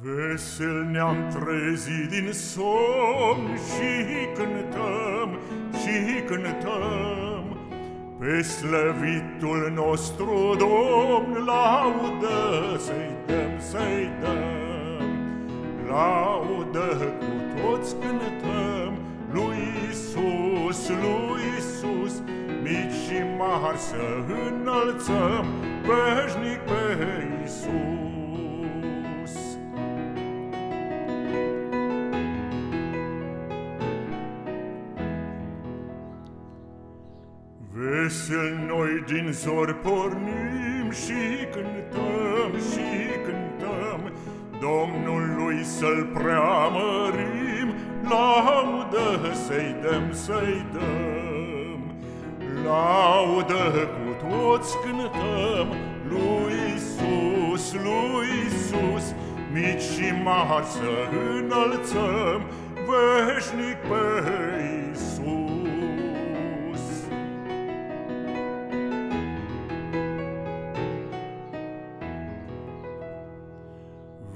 Vesel ne-am trezit din somn și cântăm, și cântăm. Pe slăvitul nostru Domn laudă să-i dăm, să-i dăm. Laudă cu toți cântăm lui Isus, lui Isus Mici și mari să înălțăm veșnic pe Isus Vesel noi din zor pornim și cântăm și cântăm Domnului să-L preamărim, laudă să-i dăm, să-i dăm. Laudă cu toți cântăm lui Isus, lui Isus, mici și mari să înălțăm veșnic pe Isus.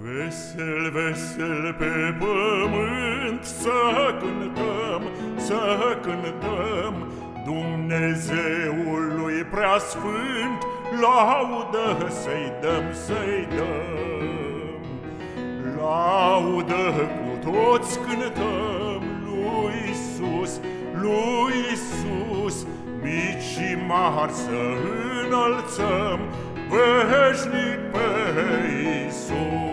Vesel, vesel pe pământ să cântăm, să cântăm Dumnezeului preasfânt, laudă să-i dăm, să-i dăm. Laudă cu toți cântăm lui Isus, lui Isus, mici și mari să înălțăm veșnic pe Isus.